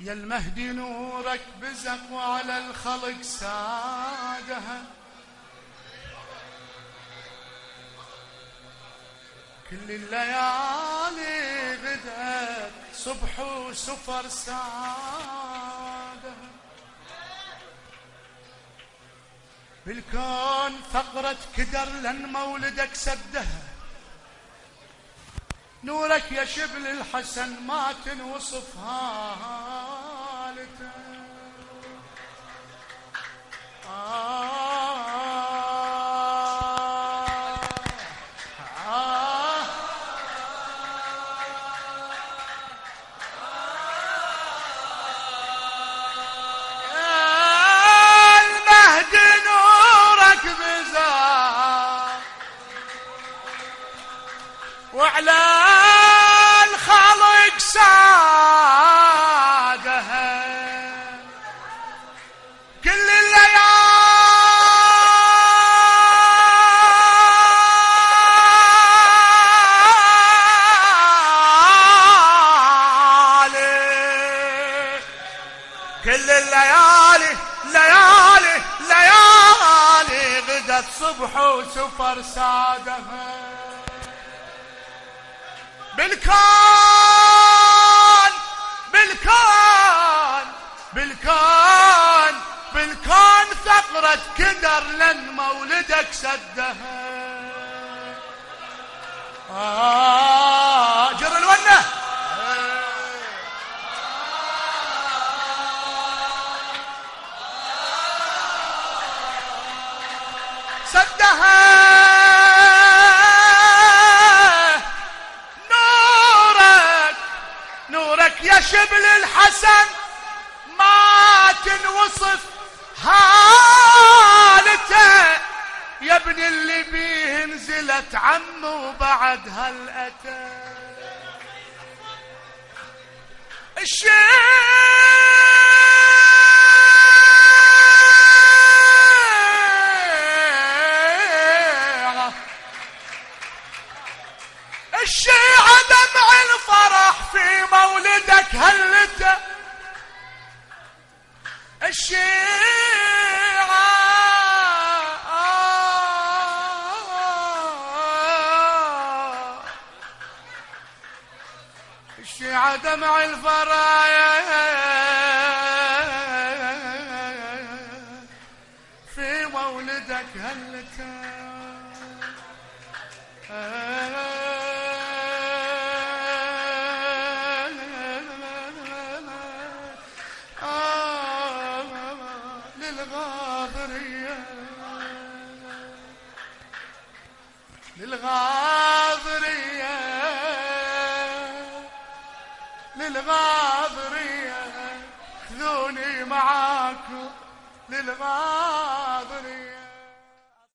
يا المهدي نورك بزق وعلى الخلق سادها كل الليالي غدت صبح وسفر سادها بالكون فقرة كدر لن مولدك سدها. نورك يا شبل الحسن ما تنوصف هالته وعلى الخلق سادها كل الليالي كل الليالي ليالي ليالي غدت صبح وسفر سادها بالكون بالكون بالكون بالكون ثقرة كدر لن مولدك سدها. آه. الحسن ما تنوصف حالته يا ابن اللي بيه نزلت عمه بعد هالأتى. الشيعة الشيعة في مولدك هلته الشيعة؟ الشيعة دمع الفرايا. في مولدك هلته للغاضرية. للغاضرية. خذوني معاكم للغاضرية.